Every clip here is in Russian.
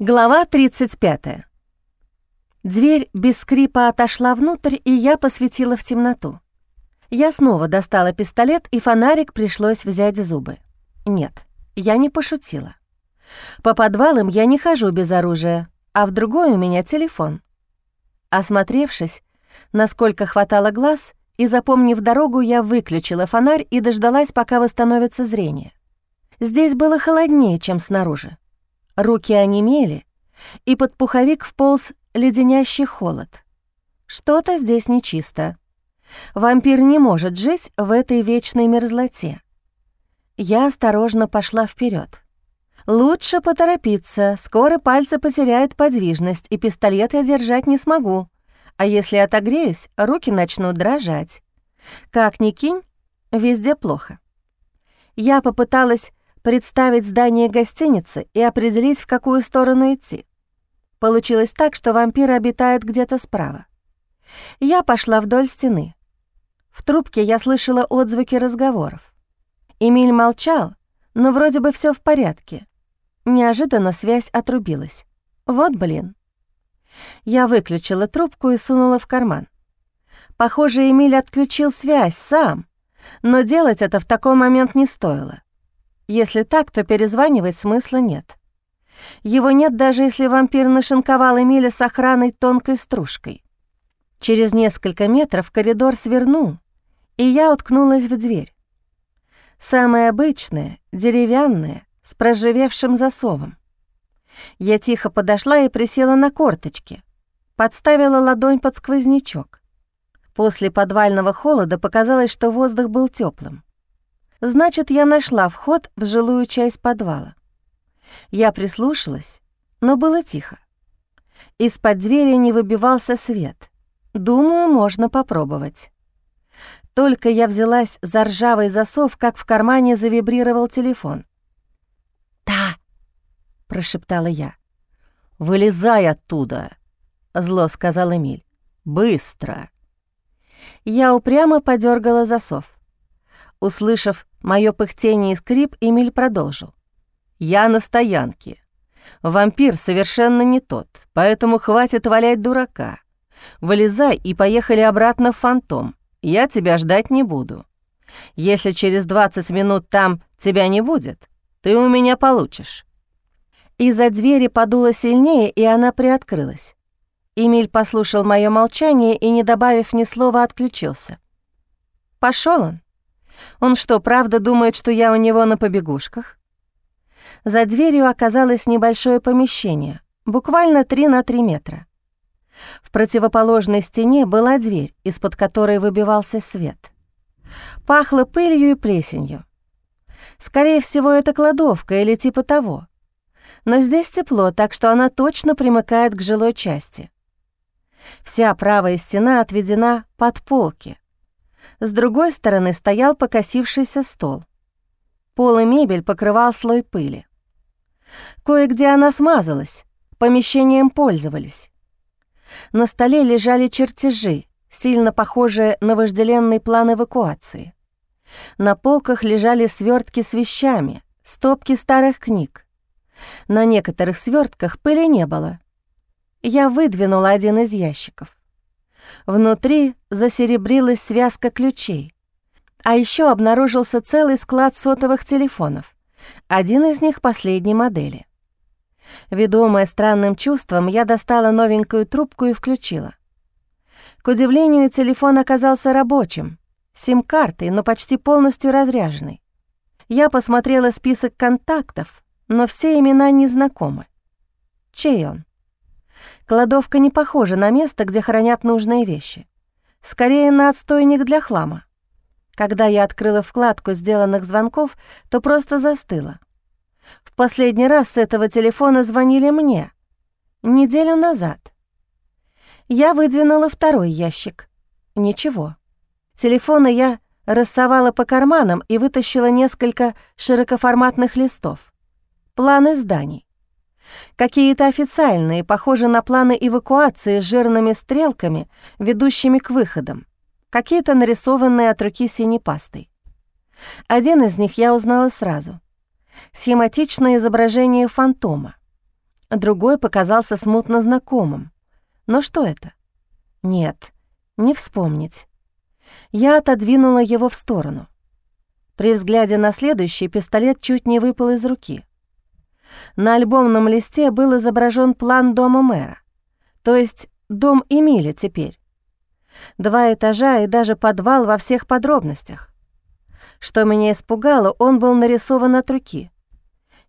Глава 35. Дверь без скрипа отошла внутрь, и я посветила в темноту. Я снова достала пистолет, и фонарик пришлось взять в зубы. Нет, я не пошутила. По подвалам я не хожу без оружия, а в другой у меня телефон. Осмотревшись, насколько хватало глаз, и запомнив дорогу, я выключила фонарь и дождалась, пока восстановится зрение. Здесь было холоднее, чем снаружи. Руки онемели, и под пуховик вполз леденящий холод. Что-то здесь нечисто. Вампир не может жить в этой вечной мерзлоте. Я осторожно пошла вперед. Лучше поторопиться, скоро пальцы потеряют подвижность, и пистолет я держать не смогу. А если отогреюсь, руки начнут дрожать. Как ни кинь, везде плохо. Я попыталась представить здание гостиницы и определить, в какую сторону идти. Получилось так, что вампир обитает где-то справа. Я пошла вдоль стены. В трубке я слышала отзвуки разговоров. Эмиль молчал, но вроде бы все в порядке. Неожиданно связь отрубилась. Вот блин. Я выключила трубку и сунула в карман. Похоже, Эмиль отключил связь сам, но делать это в такой момент не стоило. Если так, то перезванивать смысла нет. Его нет даже если вампир нашинковал Эмиля с охраной тонкой стружкой. Через несколько метров коридор свернул, и я уткнулась в дверь. Самая обычная, деревянная, с проживевшим засовом. Я тихо подошла и присела на корточки, подставила ладонь под сквознячок. После подвального холода показалось, что воздух был теплым. Значит, я нашла вход в жилую часть подвала. Я прислушалась, но было тихо. Из-под двери не выбивался свет. Думаю, можно попробовать. Только я взялась за ржавый засов, как в кармане завибрировал телефон. «Да», — прошептала я. «Вылезай оттуда», — зло сказал Эмиль. «Быстро». Я упрямо подергала засов. Услышав мое пыхтение и скрип, Эмиль продолжил. «Я на стоянке. Вампир совершенно не тот, поэтому хватит валять дурака. Вылезай и поехали обратно в фантом. Я тебя ждать не буду. Если через 20 минут там тебя не будет, ты у меня получишь». Из-за двери подуло сильнее, и она приоткрылась. Эмиль послушал мое молчание и, не добавив ни слова, отключился. Пошел он. Он что, правда думает, что я у него на побегушках? За дверью оказалось небольшое помещение, буквально 3 на 3 метра. В противоположной стене была дверь, из-под которой выбивался свет. Пахло пылью и плесенью. Скорее всего, это кладовка или типа того. Но здесь тепло, так что она точно примыкает к жилой части. Вся правая стена отведена под полки, с другой стороны стоял покосившийся стол. Пол и мебель покрывал слой пыли. Кое-где она смазалась, помещением пользовались. На столе лежали чертежи, сильно похожие на вожделенный план эвакуации. На полках лежали свертки с вещами, стопки старых книг. На некоторых свертках пыли не было. Я выдвинула один из ящиков. Внутри засеребрилась связка ключей. А еще обнаружился целый склад сотовых телефонов. Один из них последней модели. Ведомая странным чувством, я достала новенькую трубку и включила. К удивлению, телефон оказался рабочим, сим-картой, но почти полностью разряженный. Я посмотрела список контактов, но все имена не знакомы. Чей он? Кладовка не похожа на место, где хранят нужные вещи. Скорее, на отстойник для хлама. Когда я открыла вкладку сделанных звонков, то просто застыла. В последний раз с этого телефона звонили мне. Неделю назад. Я выдвинула второй ящик. Ничего. Телефоны я рассовала по карманам и вытащила несколько широкоформатных листов. Планы зданий. Какие-то официальные, похожие на планы эвакуации с жирными стрелками, ведущими к выходам. Какие-то нарисованные от руки синей пастой. Один из них я узнала сразу. Схематичное изображение фантома. другой показался смутно знакомым. Но что это? Нет, не вспомнить. Я отодвинула его в сторону. При взгляде на следующий пистолет чуть не выпал из руки. На альбомном листе был изображен план дома мэра, то есть дом Эмили теперь. Два этажа и даже подвал во всех подробностях. Что меня испугало, он был нарисован от руки.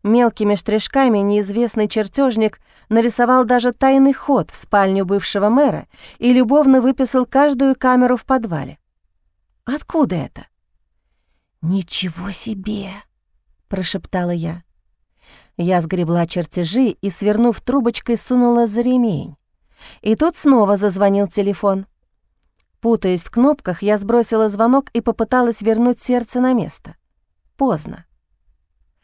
Мелкими штришками неизвестный чертежник нарисовал даже тайный ход в спальню бывшего мэра и любовно выписал каждую камеру в подвале. Откуда это? «Ничего себе!» — прошептала я. Я сгребла чертежи и, свернув трубочкой, сунула за ремень. И тут снова зазвонил телефон. Путаясь в кнопках, я сбросила звонок и попыталась вернуть сердце на место. Поздно.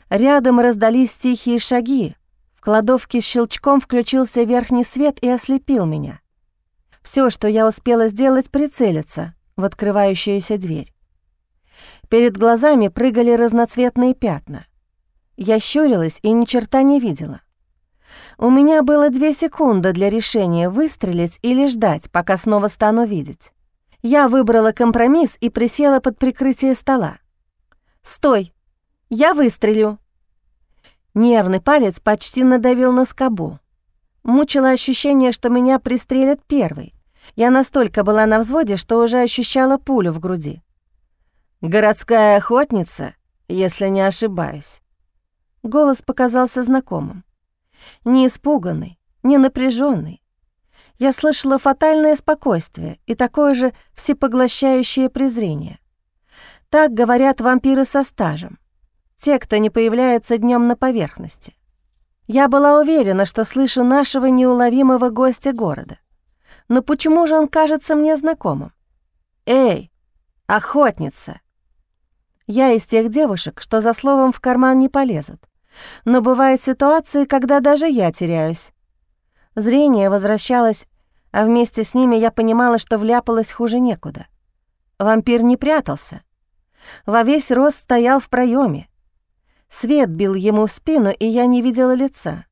Рядом раздались тихие шаги. В кладовке с щелчком включился верхний свет и ослепил меня. Все, что я успела сделать, прицелиться в открывающуюся дверь. Перед глазами прыгали разноцветные пятна. Я щурилась и ни черта не видела. У меня было две секунды для решения выстрелить или ждать, пока снова стану видеть. Я выбрала компромисс и присела под прикрытие стола. «Стой! Я выстрелю!» Нервный палец почти надавил на скобу. Мучило ощущение, что меня пристрелят первой. Я настолько была на взводе, что уже ощущала пулю в груди. «Городская охотница, если не ошибаюсь». Голос показался знакомым. Не испуганный, не напряженный. Я слышала фатальное спокойствие и такое же всепоглощающее презрение. Так говорят вампиры со стажем. Те, кто не появляется днем на поверхности. Я была уверена, что слышу нашего неуловимого гостя города. Но почему же он кажется мне знакомым? «Эй, охотница!» Я из тех девушек, что за словом в карман не полезут. Но бывают ситуации, когда даже я теряюсь. Зрение возвращалось, а вместе с ними я понимала, что вляпалась хуже некуда. Вампир не прятался. Во весь рост стоял в проеме. Свет бил ему в спину, и я не видела лица.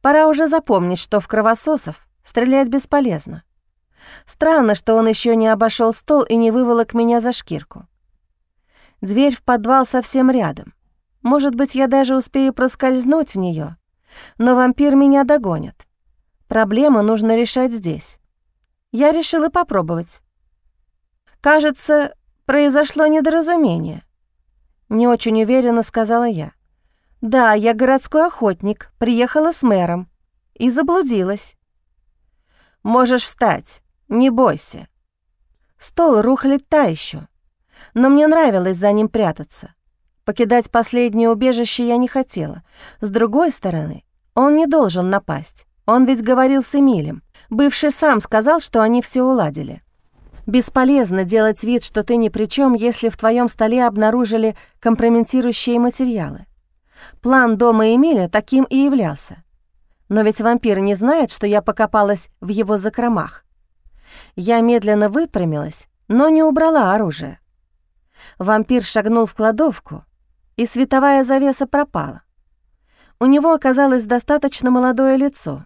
Пора уже запомнить, что в кровососов стрелять бесполезно. Странно, что он еще не обошел стол и не выволок меня за шкирку. Дверь в подвал совсем рядом. Может быть, я даже успею проскользнуть в нее, но вампир меня догонит. Проблему нужно решать здесь. Я решила попробовать. Кажется, произошло недоразумение. Не очень уверенно сказала я. Да, я городской охотник, приехала с мэром и заблудилась. Можешь встать, не бойся. Стол рухлит та еще но мне нравилось за ним прятаться. Покидать последнее убежище я не хотела. С другой стороны, он не должен напасть. Он ведь говорил с Эмилем. Бывший сам сказал, что они все уладили. Бесполезно делать вид, что ты ни при чем, если в твоем столе обнаружили компрометирующие материалы. План дома Эмиля таким и являлся. Но ведь вампир не знает, что я покопалась в его закромах. Я медленно выпрямилась, но не убрала оружие. Вампир шагнул в кладовку, и световая завеса пропала. У него оказалось достаточно молодое лицо,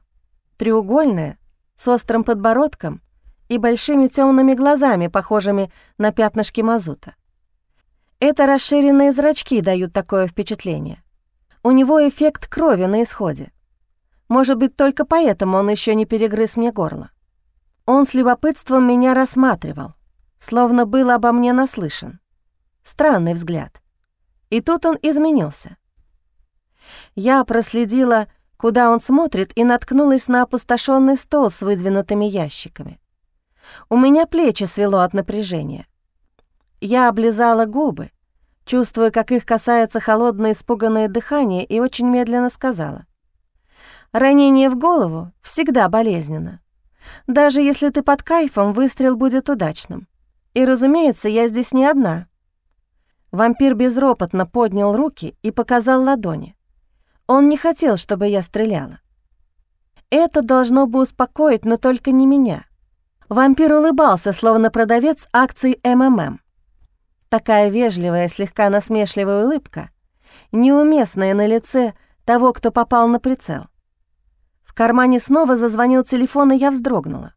треугольное, с острым подбородком и большими темными глазами, похожими на пятнышки мазута. Это расширенные зрачки дают такое впечатление. У него эффект крови на исходе. Может быть, только поэтому он еще не перегрыз мне горло. Он с любопытством меня рассматривал, словно был обо мне наслышан. Странный взгляд. И тут он изменился. Я проследила, куда он смотрит, и наткнулась на опустошенный стол с выдвинутыми ящиками. У меня плечи свело от напряжения. Я облизала губы, чувствуя, как их касается холодное испуганное дыхание, и очень медленно сказала. «Ранение в голову всегда болезненно. Даже если ты под кайфом, выстрел будет удачным. И, разумеется, я здесь не одна». Вампир безропотно поднял руки и показал ладони. Он не хотел, чтобы я стреляла. Это должно бы успокоить, но только не меня. Вампир улыбался, словно продавец акций МММ. Такая вежливая, слегка насмешливая улыбка, неуместная на лице того, кто попал на прицел. В кармане снова зазвонил телефон, и я вздрогнула.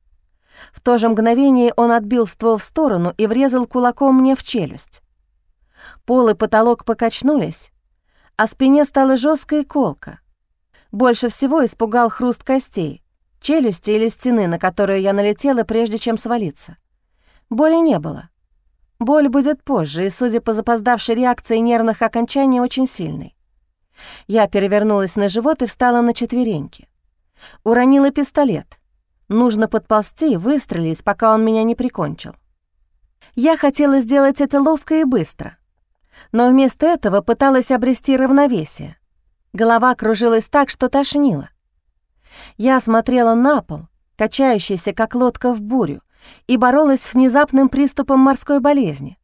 В то же мгновение он отбил ствол в сторону и врезал кулаком мне в челюсть. Пол и потолок покачнулись, а спине стала жесткая колка. Больше всего испугал хруст костей, челюсти или стены, на которую я налетела, прежде чем свалиться. Боли не было. Боль будет позже, и, судя по запоздавшей реакции нервных окончаний, очень сильной. Я перевернулась на живот и встала на четвереньки. Уронила пистолет. Нужно подползти и выстрелить, пока он меня не прикончил. Я хотела сделать это ловко и быстро, но вместо этого пыталась обрести равновесие. Голова кружилась так, что тошнило. Я смотрела на пол, качающийся, как лодка в бурю, и боролась с внезапным приступом морской болезни.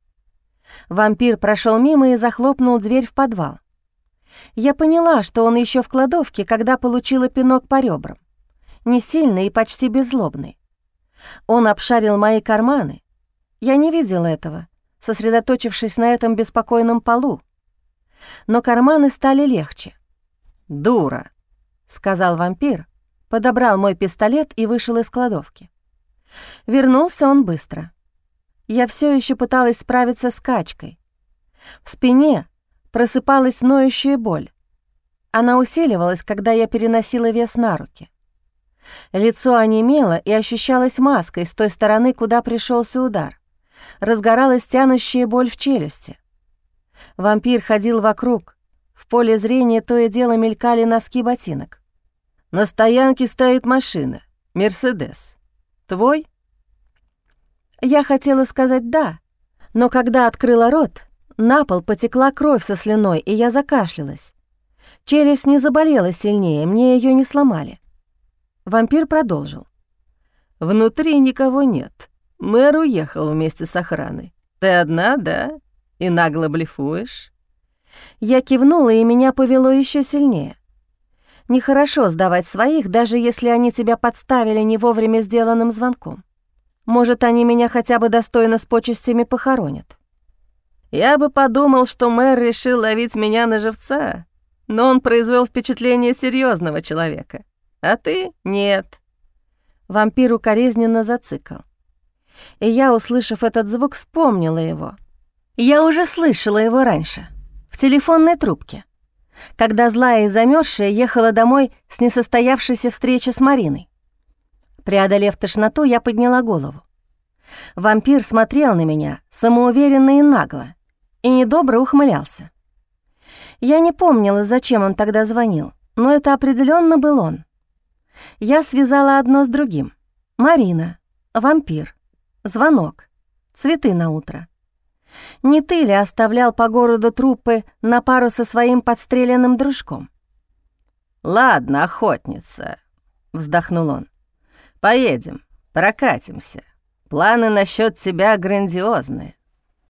Вампир прошел мимо и захлопнул дверь в подвал. Я поняла, что он еще в кладовке, когда получила пинок по ребрам. Не сильный и почти беззлобный. Он обшарил мои карманы. Я не видела этого, сосредоточившись на этом беспокойном полу. Но карманы стали легче. «Дура», — сказал вампир, подобрал мой пистолет и вышел из кладовки. Вернулся он быстро. Я все еще пыталась справиться с качкой. В спине просыпалась ноющая боль. Она усиливалась, когда я переносила вес на руки. Лицо онемело и ощущалось маской с той стороны, куда пришелся удар. Разгоралась тянущая боль в челюсти. Вампир ходил вокруг. В поле зрения то и дело мелькали носки ботинок. На стоянке стоит машина. «Мерседес». Твой?» Я хотела сказать «да», но когда открыла рот, на пол потекла кровь со слюной, и я закашлялась. Челюсть не заболела сильнее, мне ее не сломали. Вампир продолжил. «Внутри никого нет. Мэр уехал вместе с охраной. Ты одна, да? И нагло блефуешь?» Я кивнула, и меня повело еще сильнее. Нехорошо сдавать своих, даже если они тебя подставили не вовремя сделанным звонком. Может, они меня хотя бы достойно с почестями похоронят. Я бы подумал, что мэр решил ловить меня на живца, но он произвел впечатление серьезного человека. А ты — нет. Вампир укоризненно зацикал. И я, услышав этот звук, вспомнила его. Я уже слышала его раньше, в телефонной трубке когда злая и замерзшая ехала домой с несостоявшейся встречи с Мариной. Преодолев тошноту, я подняла голову. Вампир смотрел на меня самоуверенно и нагло, и недобро ухмылялся. Я не помнила, зачем он тогда звонил, но это определенно был он. Я связала одно с другим. Марина, вампир, звонок, цветы на утро. Не ты ли оставлял по городу трупы на пару со своим подстреленным дружком?» «Ладно, охотница», — вздохнул он. «Поедем, прокатимся. Планы насчет тебя грандиозные.